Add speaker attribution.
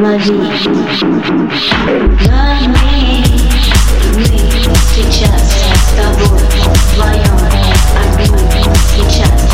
Speaker 1: ma vie. Donne-мне мы сейчас с тобой вдвоем одни сейчас.